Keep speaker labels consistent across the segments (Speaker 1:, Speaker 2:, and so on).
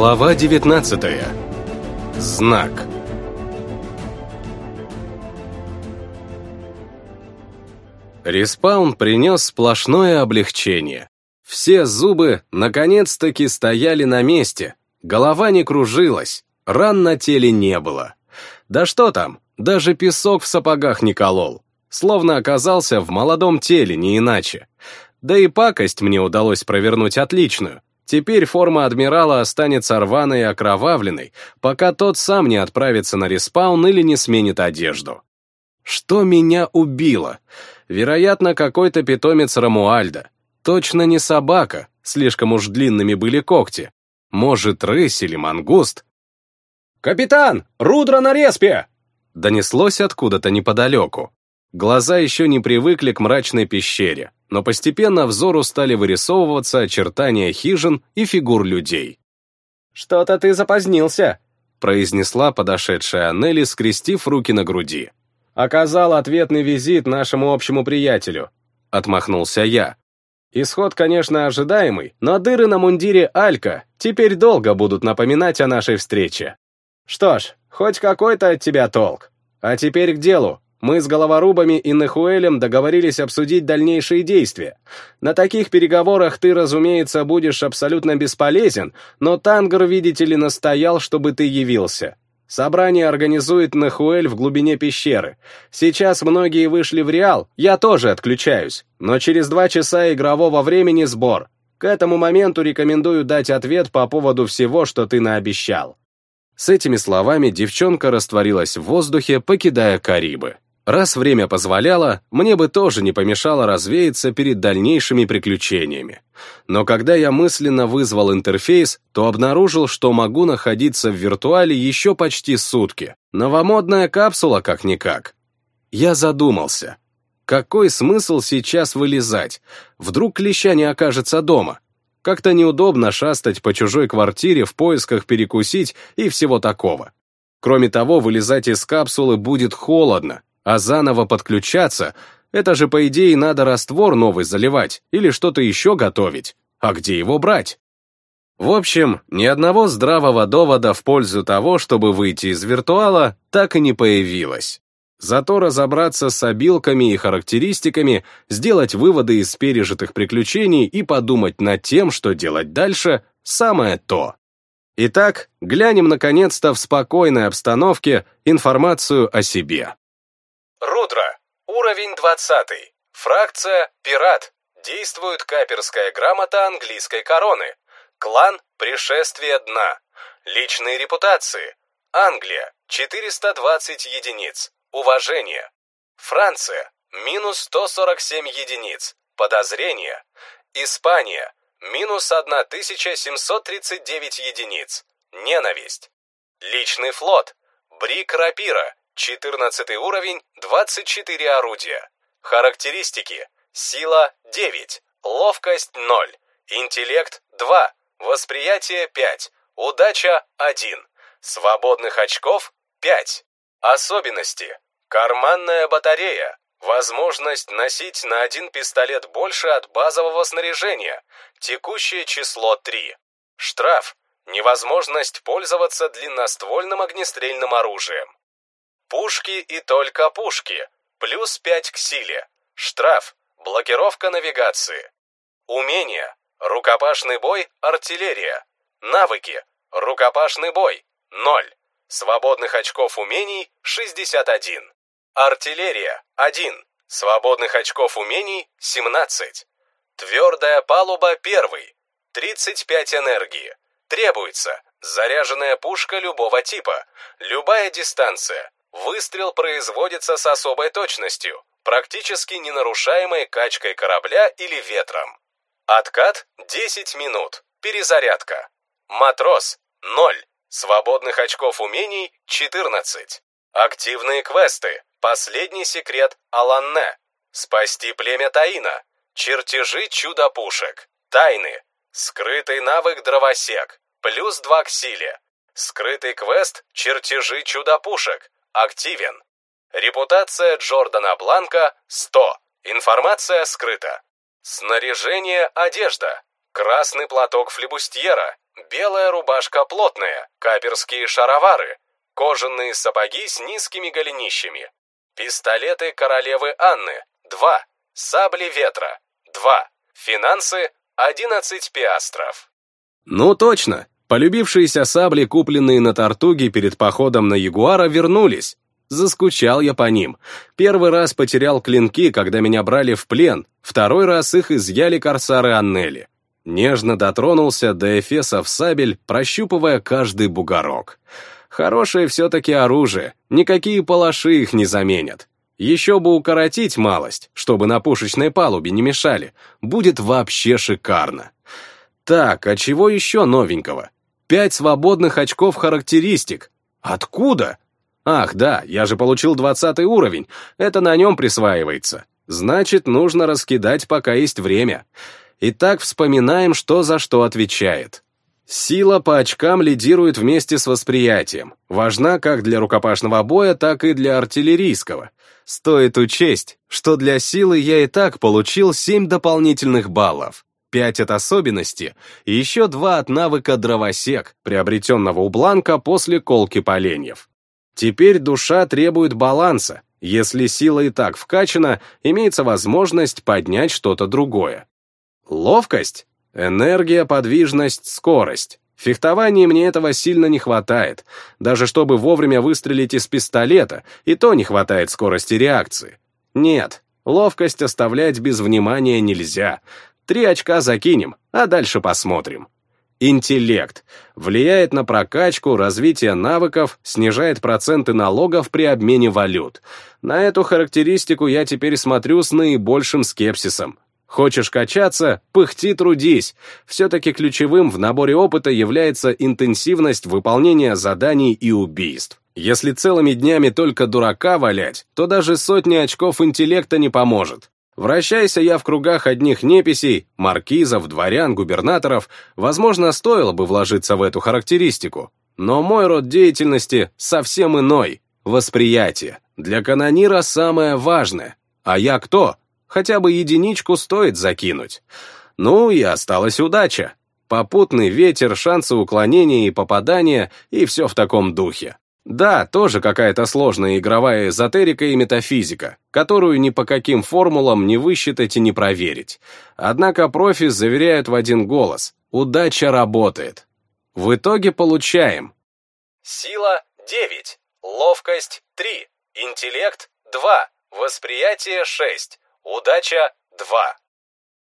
Speaker 1: Глава 19. Знак. Респаун принес сплошное облегчение. Все зубы наконец-таки стояли на месте, голова не кружилась, ран на теле не было. Да что там, даже песок в сапогах не колол, словно оказался в молодом теле, не иначе. Да и пакость мне удалось провернуть отличную. Теперь форма адмирала останется рваной и окровавленной, пока тот сам не отправится на респаун или не сменит одежду. Что меня убило? Вероятно, какой-то питомец Рамуальда. Точно не собака, слишком уж длинными были когти. Может, рысь или мангуст.
Speaker 2: «Капитан! Рудра на респе!»
Speaker 1: Донеслось откуда-то неподалеку. Глаза еще не привыкли к мрачной пещере, но постепенно взору стали вырисовываться очертания хижин и фигур людей.
Speaker 2: «Что-то ты запозднился», —
Speaker 1: произнесла подошедшая Аннели, скрестив руки на груди.
Speaker 2: «Оказал ответный визит нашему общему приятелю», — отмахнулся я. «Исход, конечно, ожидаемый, но дыры на мундире Алька теперь долго будут напоминать о нашей встрече. Что ж, хоть какой-то от тебя толк. А теперь к делу. Мы с головорубами и Нехуэлем договорились обсудить дальнейшие действия. На таких переговорах ты, разумеется, будешь абсолютно бесполезен, но Тангер, видите ли, настоял, чтобы ты явился. Собрание организует Нехуэль в глубине пещеры. Сейчас многие вышли в Реал, я тоже отключаюсь, но через два часа игрового времени сбор. К этому моменту рекомендую дать ответ по поводу всего, что ты наобещал.
Speaker 1: С этими словами девчонка растворилась в воздухе, покидая Карибы. Раз время позволяло, мне бы тоже не помешало развеяться перед дальнейшими приключениями. Но когда я мысленно вызвал интерфейс, то обнаружил, что могу находиться в виртуале еще почти сутки. Новомодная капсула как-никак. Я задумался. Какой смысл сейчас вылезать? Вдруг клеща не окажется дома? Как-то неудобно шастать по чужой квартире в поисках перекусить и всего такого. Кроме того, вылезать из капсулы будет холодно, а заново подключаться — это же, по идее, надо раствор новый заливать или что-то еще готовить. А где его брать? В общем, ни одного здравого довода в пользу того, чтобы выйти из виртуала, так и не появилось. Зато разобраться с обилками и характеристиками, сделать выводы из пережитых приключений и подумать над тем, что делать дальше, самое то. Итак, глянем наконец-то в спокойной обстановке информацию о себе.
Speaker 3: Рудра. Уровень 20. Фракция «Пират». Действует каперская грамота английской короны. Клан «Пришествие дна». Личные репутации. Англия. 420 единиц. Уважение. Франция. Минус 147 единиц. Подозрение. Испания. Минус 1739 единиц. Ненависть. Личный флот. Брик Рапира. 14 уровень, 24 орудия. Характеристики. Сила 9, ловкость 0, интеллект 2, восприятие 5, удача 1, свободных очков 5. Особенности. Карманная батарея. Возможность носить на один пистолет больше от базового снаряжения. Текущее число 3. Штраф. Невозможность пользоваться длинноствольным огнестрельным оружием. Пушки и только пушки. Плюс 5 к силе. Штраф. Блокировка навигации. Умения. Рукопашный бой, артиллерия. Навыки. Рукопашный бой. 0. Свободных очков умений 61. Артиллерия 1. Свободных очков умений 17. Твердая палуба 1. 35 энергии. Требуется заряженная пушка любого типа, любая дистанция, Выстрел производится с особой точностью, практически не нарушаемой качкой корабля или ветром. Откат 10 минут. Перезарядка. Матрос 0. Свободных очков умений 14. Активные квесты. Последний секрет Аланне. Спасти племя Таина. Чертежи чудо-пушек. Тайны. Скрытый навык дровосек. Плюс 2 к силе. Скрытый квест Чертежи чудо-пушек. Активен. Репутация Джордана Бланка 100. Информация скрыта. Снаряжение одежда. Красный платок флебустьера. белая рубашка плотная, каперские шаровары, кожаные сапоги с низкими голенищами, пистолеты королевы Анны, 2, сабли ветра, 2, финансы, 11 пиастров.
Speaker 1: Ну точно, полюбившиеся сабли, купленные на Тартуге перед походом на Ягуара, вернулись. Заскучал я по ним. Первый раз потерял клинки, когда меня брали в плен, второй раз их изъяли корсары Аннели. Нежно дотронулся до эфесов сабель, прощупывая каждый бугорок. Хорошее все-таки оружие, никакие палаши их не заменят. Еще бы укоротить малость, чтобы на пушечной палубе не мешали. Будет вообще шикарно. Так, а чего еще новенького? Пять свободных очков характеристик. Откуда? Ах, да, я же получил двадцатый уровень. Это на нем присваивается. Значит, нужно раскидать, пока есть время. Итак, вспоминаем, что за что отвечает. Сила по очкам лидирует вместе с восприятием. Важна как для рукопашного боя, так и для артиллерийского. Стоит учесть, что для силы я и так получил 7 дополнительных баллов. 5 от особенности и еще 2 от навыка дровосек, приобретенного у Бланка после колки поленьев. Теперь душа требует баланса. Если сила и так вкачана, имеется возможность поднять что-то другое. Ловкость? Энергия, подвижность, скорость. В фехтовании мне этого сильно не хватает. Даже чтобы вовремя выстрелить из пистолета, и то не хватает скорости реакции. Нет, ловкость оставлять без внимания нельзя. Три очка закинем, а дальше посмотрим. Интеллект. Влияет на прокачку, развитие навыков, снижает проценты налогов при обмене валют. На эту характеристику я теперь смотрю с наибольшим скепсисом. Хочешь качаться? Пыхти, трудись. Все-таки ключевым в наборе опыта является интенсивность выполнения заданий и убийств. Если целыми днями только дурака валять, то даже сотни очков интеллекта не поможет. Вращайся я в кругах одних неписей, маркизов, дворян, губернаторов, возможно, стоило бы вложиться в эту характеристику. Но мой род деятельности совсем иной. Восприятие. Для канонира самое важное. А я кто? Хотя бы единичку стоит закинуть. Ну и осталась удача. Попутный ветер, шансы уклонения и попадания, и все в таком духе. Да, тоже какая-то сложная игровая эзотерика и метафизика, которую ни по каким формулам не высчитать и не проверить. Однако профи заверяют в один голос – удача работает. В итоге получаем.
Speaker 3: Сила – 9, ловкость – 3, интеллект – 2, восприятие – 6, Удача 2.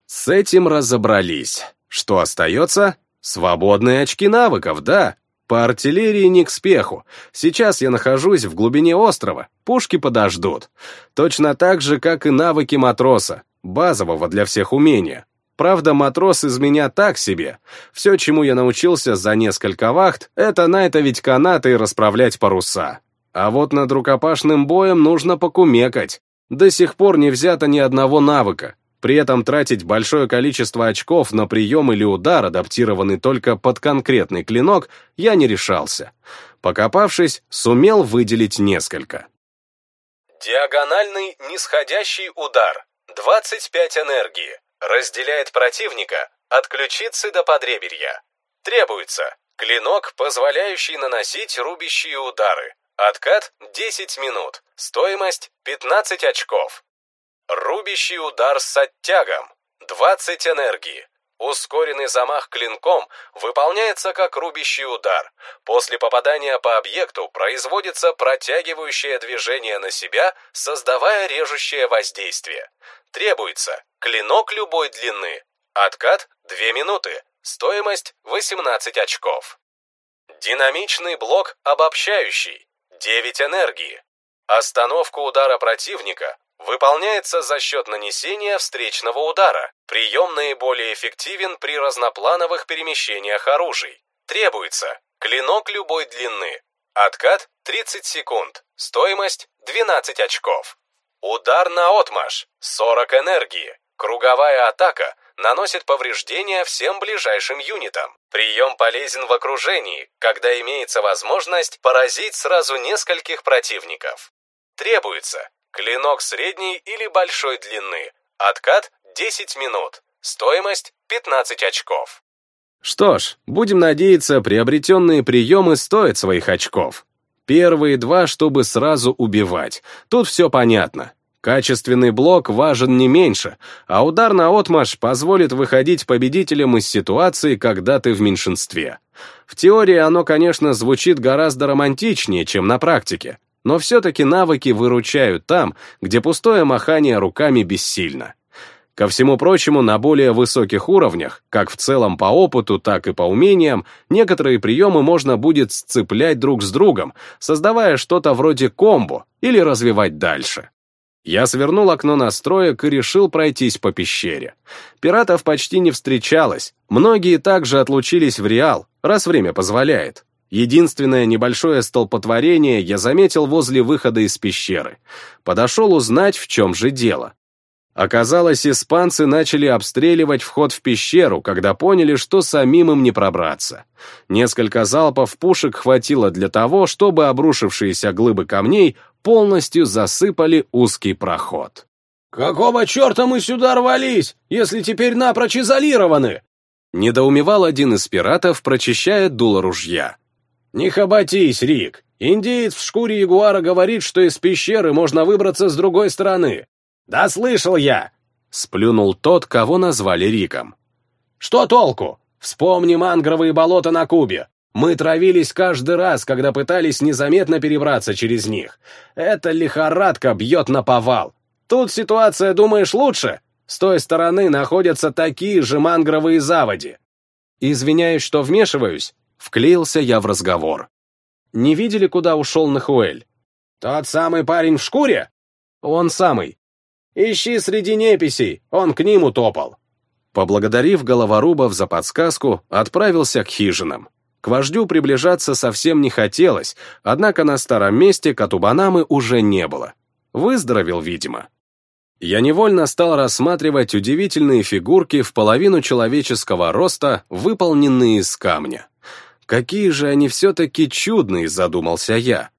Speaker 1: С этим разобрались. Что остается? Свободные очки навыков, да. По артиллерии не к спеху. Сейчас я нахожусь в глубине острова. Пушки подождут. Точно так же, как и навыки матроса. Базового для всех умения. Правда, матрос из меня так себе. Все, чему я научился за несколько вахт, это найтовить канаты и расправлять паруса. А вот над рукопашным боем нужно покумекать. До сих пор не взято ни одного навыка. При этом тратить большое количество очков на прием или удар, адаптированный только под конкретный клинок, я не решался. Покопавшись, сумел выделить несколько.
Speaker 3: Диагональный нисходящий удар. 25 энергии. Разделяет противника от ключицы до подреберья. Требуется клинок, позволяющий наносить рубящие удары. Откат 10 минут. Стоимость 15 очков. Рубящий удар с оттягом. 20 энергии. Ускоренный замах клинком выполняется как рубящий удар. После попадания по объекту производится протягивающее движение на себя, создавая режущее воздействие. Требуется клинок любой длины. Откат 2 минуты. Стоимость 18 очков. Динамичный блок обобщающий. 9 энергии. Остановка удара противника выполняется за счет нанесения встречного удара. Прием наиболее эффективен при разноплановых перемещениях оружий. Требуется клинок любой длины. Откат 30 секунд. Стоимость 12 очков. Удар на отмаш 40 энергии. Круговая атака наносит повреждения всем ближайшим юнитам. Прием полезен в окружении, когда имеется возможность поразить сразу нескольких противников. Требуется клинок средней или большой длины, откат 10 минут, стоимость 15 очков.
Speaker 1: Что ж, будем надеяться, приобретенные приемы стоят своих очков. Первые два, чтобы сразу убивать. Тут все понятно. Качественный блок важен не меньше, а удар на отмаш позволит выходить победителем из ситуации, когда ты в меньшинстве. В теории оно, конечно, звучит гораздо романтичнее, чем на практике, но все-таки навыки выручают там, где пустое махание руками бессильно. Ко всему прочему, на более высоких уровнях, как в целом по опыту, так и по умениям, некоторые приемы можно будет сцеплять друг с другом, создавая что-то вроде комбо или развивать дальше. Я свернул окно настроек и решил пройтись по пещере. Пиратов почти не встречалось, многие также отлучились в Реал, раз время позволяет. Единственное небольшое столпотворение я заметил возле выхода из пещеры. Подошел узнать, в чем же дело. Оказалось, испанцы начали обстреливать вход в пещеру, когда поняли, что самим им не пробраться. Несколько залпов пушек хватило для того, чтобы обрушившиеся глыбы камней полностью засыпали узкий проход.
Speaker 2: «Какого черта мы сюда рвались, если теперь напрочь изолированы?»
Speaker 1: Недоумевал один из пиратов, прочищая дуло ружья.
Speaker 2: «Не хоботись, Рик. Индеец в шкуре ягуара говорит, что из пещеры можно выбраться с другой стороны. «Да слышал я!»
Speaker 1: — сплюнул тот, кого назвали Риком.
Speaker 2: «Что толку? Вспомни мангровые болота на Кубе. Мы травились каждый раз, когда пытались незаметно перебраться через них. Эта лихорадка бьет на повал. Тут ситуация, думаешь, лучше? С той стороны находятся такие же мангровые заводи».
Speaker 1: «Извиняюсь, что вмешиваюсь», — вклеился я в разговор. «Не видели, куда ушел Нахуэль?»
Speaker 2: «Тот самый парень в шкуре?»
Speaker 1: «Он самый.
Speaker 2: Ищи среди неписей, он к ним утопал.
Speaker 1: Поблагодарив головорубов за подсказку, отправился к хижинам. К вождю приближаться совсем не хотелось, однако на старом месте Катубанамы уже не было. Выздоровел, видимо. Я невольно стал рассматривать удивительные фигурки в половину человеческого роста, выполненные из камня. Какие же они все-таки чудные, задумался я.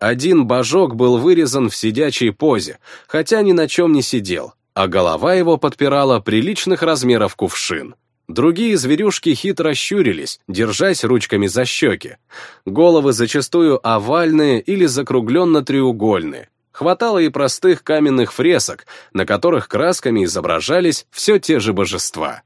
Speaker 1: Один божок был вырезан в сидячей позе, хотя ни на чем не сидел, а голова его подпирала приличных размеров кувшин. Другие зверюшки хитро щурились, держась ручками за щеки. Головы зачастую овальные или закругленно-треугольные. Хватало и простых каменных фресок, на которых красками изображались все те же божества.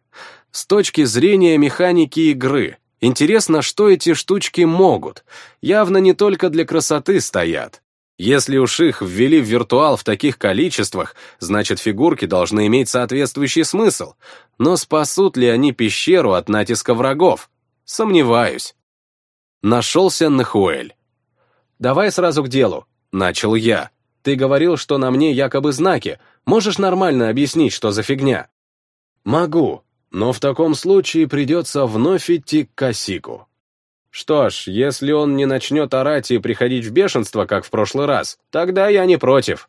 Speaker 1: С точки зрения механики игры, Интересно, что эти штучки могут. Явно не только для красоты стоят. Если уж их ввели в виртуал в таких количествах, значит фигурки должны иметь соответствующий смысл. Но спасут ли они пещеру от натиска врагов? Сомневаюсь. Нашелся Нахуэль. «Давай сразу к делу», — начал я. «Ты говорил, что на мне якобы знаки. Можешь нормально объяснить, что за фигня?» «Могу», но в таком случае придется вновь идти к Косику. Что ж, если он не начнет орать и приходить в бешенство, как в прошлый раз, тогда я не против.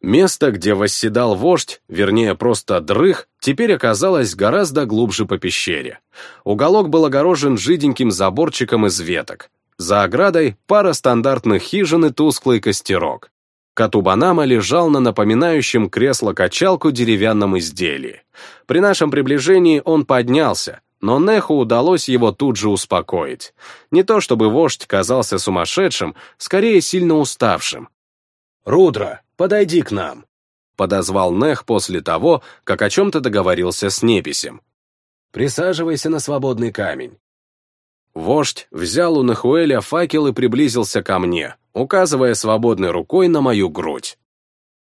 Speaker 1: Место, где восседал вождь, вернее, просто дрых, теперь оказалось гораздо глубже по пещере. Уголок был огорожен жиденьким заборчиком из веток. За оградой пара стандартных хижин и тусклый костерок. Катубанама лежал на напоминающем кресло-качалку деревянном изделии. При нашем приближении он поднялся, но Неху удалось его тут же успокоить. Не то чтобы вождь казался сумасшедшим, скорее сильно уставшим.
Speaker 2: «Рудра, подойди к нам», —
Speaker 1: подозвал Нех после того, как о чем-то договорился с Неписем.
Speaker 2: «Присаживайся на свободный камень.
Speaker 1: Вождь взял у Нахуэля факел и приблизился ко мне, указывая свободной рукой на мою грудь.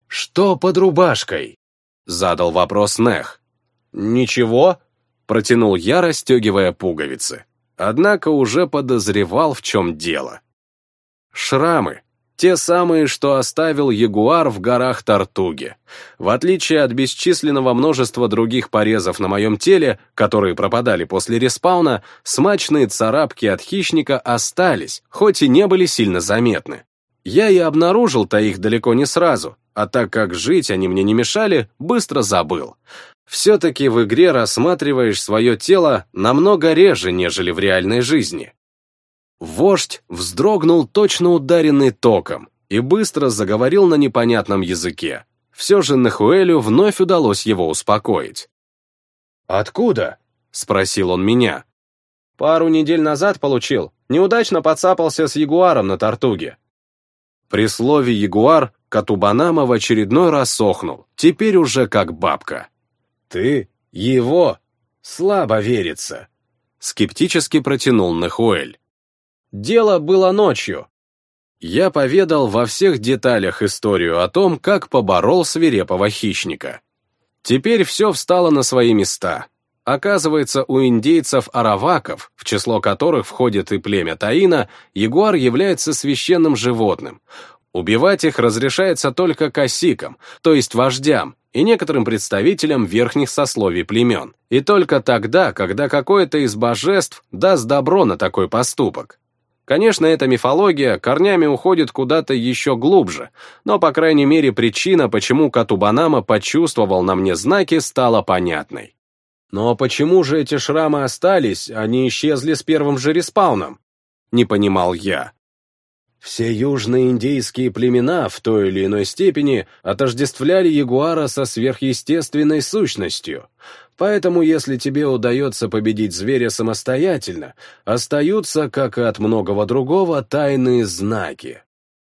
Speaker 2: «Что под рубашкой?»
Speaker 1: — задал вопрос Нех.
Speaker 2: «Ничего?»
Speaker 1: — протянул я, расстегивая пуговицы. Однако уже подозревал, в чем дело. Шрамы, те самые, что оставил ягуар в горах Тартуги. В отличие от бесчисленного множества других порезов на моем теле, которые пропадали после респауна, смачные царапки от хищника остались, хоть и не были сильно заметны. Я и обнаружил-то их далеко не сразу, а так как жить они мне не мешали, быстро забыл. Все-таки в игре рассматриваешь свое тело намного реже, нежели в реальной жизни. Вождь вздрогнул точно ударенный током и быстро заговорил на непонятном языке. Все же Нахуэлю вновь удалось его успокоить.
Speaker 2: «Откуда?»
Speaker 1: — спросил он меня.
Speaker 2: Пару недель назад получил. Неудачно подцапался с ягуаром на Тартуге.
Speaker 1: При слове «ягуар» Катубанама в очередной раз сохнул, теперь уже как бабка.
Speaker 2: «Ты? Его? Слабо верится», —
Speaker 1: скептически протянул Нахуэль.
Speaker 2: «Дело было ночью».
Speaker 1: Я поведал во всех деталях историю о том, как поборол свирепого хищника. Теперь все встало на свои места. Оказывается, у индейцев-араваков, в число которых входит и племя Таина, ягуар является священным животным. Убивать их разрешается только косикам, то есть вождям, и некоторым представителям верхних сословий племен. И только тогда, когда какое-то из божеств даст добро на такой поступок. Конечно, эта мифология корнями уходит куда-то еще глубже, но, по крайней мере, причина, почему Катубанама почувствовал на мне знаки, стала понятной.
Speaker 2: Но почему же эти шрамы остались, а не исчезли с первым же респауном? Не понимал я. Все южные индейские племена в той или иной степени отождествляли ягуара со сверхъестественной сущностью. Поэтому, если тебе удается победить зверя самостоятельно, остаются, как и от многого другого, тайные знаки.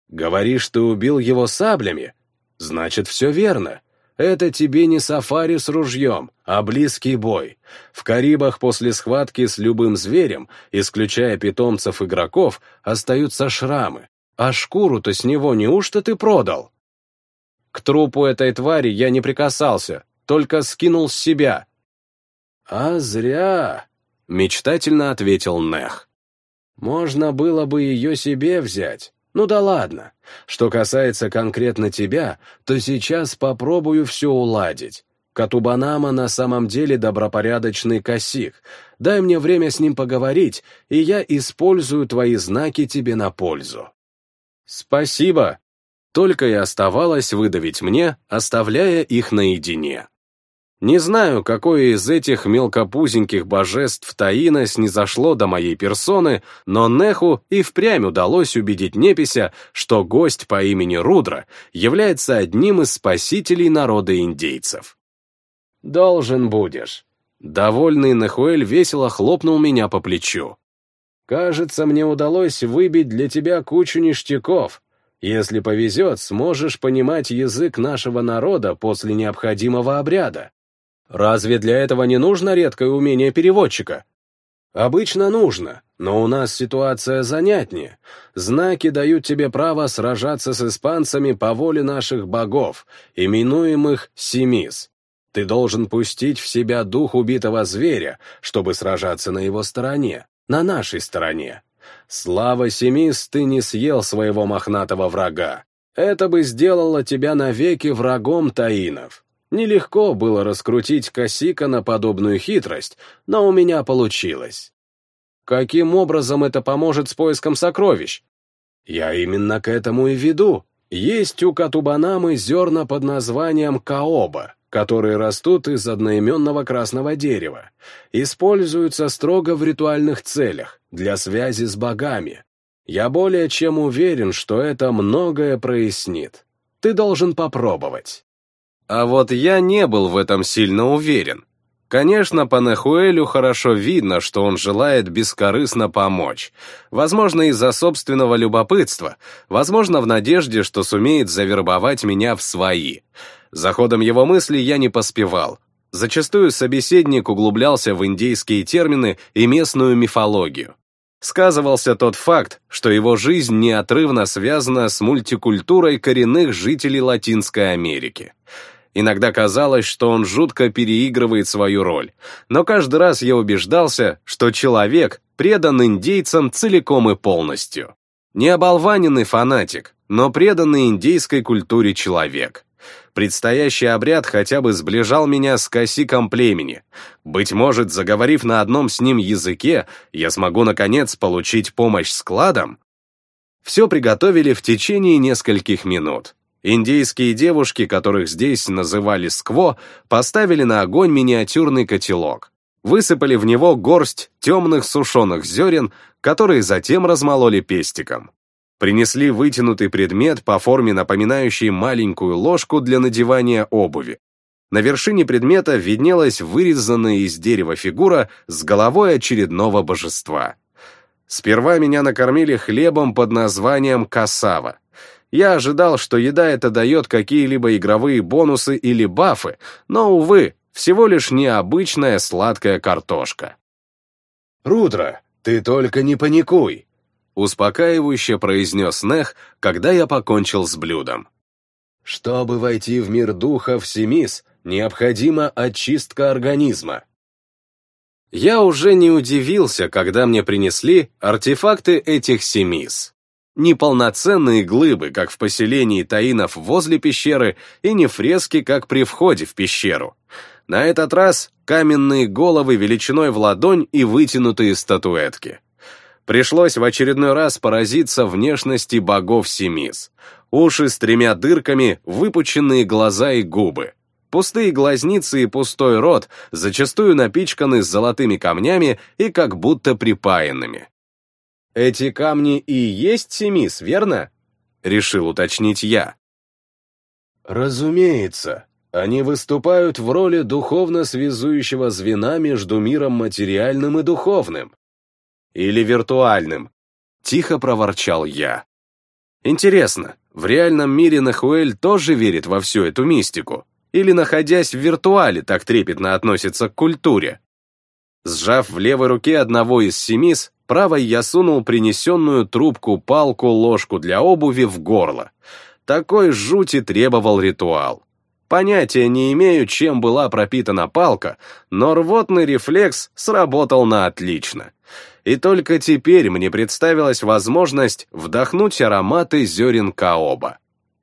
Speaker 2: Говоришь, ты убил его саблями? Значит, все верно. Это тебе не сафари с ружьем, а близкий бой. В Карибах после схватки с любым зверем, исключая питомцев игроков, остаются шрамы. А шкуру-то с него неужто ты продал? К трупу этой твари я не прикасался, только скинул с себя. А зря, мечтательно ответил Нех. Можно было бы ее себе взять. Ну да ладно. Что касается конкретно тебя, то сейчас попробую все уладить. Катубанама на самом деле добропорядочный косик. Дай мне время с ним поговорить, и я использую твои знаки тебе на пользу. Спасибо. Только и оставалось выдавить мне, оставляя их наедине. Не знаю, какое из этих мелкопузеньких божеств Таина снизошло до моей персоны, но Неху и впрямь удалось убедить Непися, что гость по имени Рудра является одним из спасителей народа индейцев. «Должен будешь». Довольный Нехуэль весело хлопнул меня по плечу. «Кажется, мне удалось выбить для тебя кучу ништяков. Если повезет, сможешь понимать язык нашего народа после необходимого обряда. Разве для этого не нужно редкое умение переводчика? Обычно нужно, но у нас ситуация занятнее. Знаки дают тебе право сражаться с испанцами по воле наших богов, именуемых Семис. Ты должен пустить в себя дух убитого зверя, чтобы сражаться на его стороне, на нашей стороне. Слава Семис, ты не съел своего мохнатого врага. Это бы сделало тебя навеки врагом таинов. Нелегко было раскрутить Косика на подобную хитрость, но у меня получилось. Каким образом это поможет с поиском сокровищ? Я именно к этому и веду. Есть у Катубанамы зерна под названием каоба, которые растут из одноименного красного дерева. Используются строго в ритуальных целях, для связи с богами. Я более чем уверен, что это многое прояснит. Ты должен попробовать.
Speaker 1: А вот я не был в этом сильно уверен. Конечно, по Нахуэлю хорошо видно, что он желает бескорыстно помочь. Возможно, из-за собственного любопытства, возможно, в надежде, что сумеет завербовать меня в свои. За ходом его мысли я не поспевал. Зачастую собеседник углублялся в индейские термины и местную мифологию. Сказывался тот факт, что его жизнь неотрывно связана с мультикультурой коренных жителей Латинской Америки. Иногда казалось, что он жутко переигрывает свою роль, но каждый раз я убеждался, что человек предан индейцам целиком и полностью. Не оболваненный фанатик, но преданный индейской культуре человек. Предстоящий обряд хотя бы сближал меня с косиком племени. Быть может, заговорив на одном с ним языке, я смогу, наконец, получить помощь складом? Все приготовили в течение нескольких минут. Индейские девушки, которых здесь называли скво, поставили на огонь миниатюрный котелок. Высыпали в него горсть темных сушеных зерен, которые затем размололи пестиком. Принесли вытянутый предмет по форме напоминающий маленькую ложку для надевания обуви. На вершине предмета виднелась вырезанная из дерева фигура с головой очередного божества. Сперва меня накормили хлебом под названием касава. Я ожидал, что еда эта дает какие-либо игровые бонусы или бафы, но, увы, всего лишь необычная сладкая картошка.
Speaker 2: «Рудра, ты только не паникуй!»
Speaker 1: Успокаивающе произнес Нех, когда я покончил с блюдом.
Speaker 2: «Чтобы войти в мир духов Семис, необходима очистка организма».
Speaker 1: Я уже не удивился, когда мне принесли артефакты этих Семис. Неполноценные глыбы, как в поселении таинов возле пещеры, и не фрески, как при входе в пещеру. На этот раз каменные головы величиной в ладонь и вытянутые статуэтки. Пришлось в очередной раз поразиться внешности богов Семис. Уши с тремя дырками, выпученные глаза и губы. Пустые глазницы и пустой рот, зачастую напичканы золотыми камнями и как будто припаянными.
Speaker 2: «Эти камни и есть Семис, верно?» — решил уточнить я. «Разумеется. Они выступают в роли духовно связующего звена между миром материальным и духовным. Или виртуальным», — тихо проворчал я. «Интересно, в реальном мире Нахуэль тоже верит во всю эту мистику? Или, находясь в виртуале, так трепетно относится к культуре?» Сжав в левой руке одного из семис, Правой я сунул принесенную трубку, палку, ложку для обуви в горло. Такой жути требовал ритуал. Понятия не имею, чем была пропитана палка, но рвотный рефлекс сработал на отлично. И только теперь мне представилась возможность вдохнуть ароматы зерен каоба.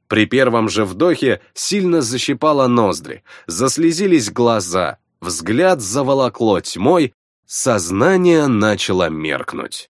Speaker 2: При первом же вдохе сильно защипало ноздри, заслезились глаза, взгляд заволокло тьмой, Сознание начало меркнуть.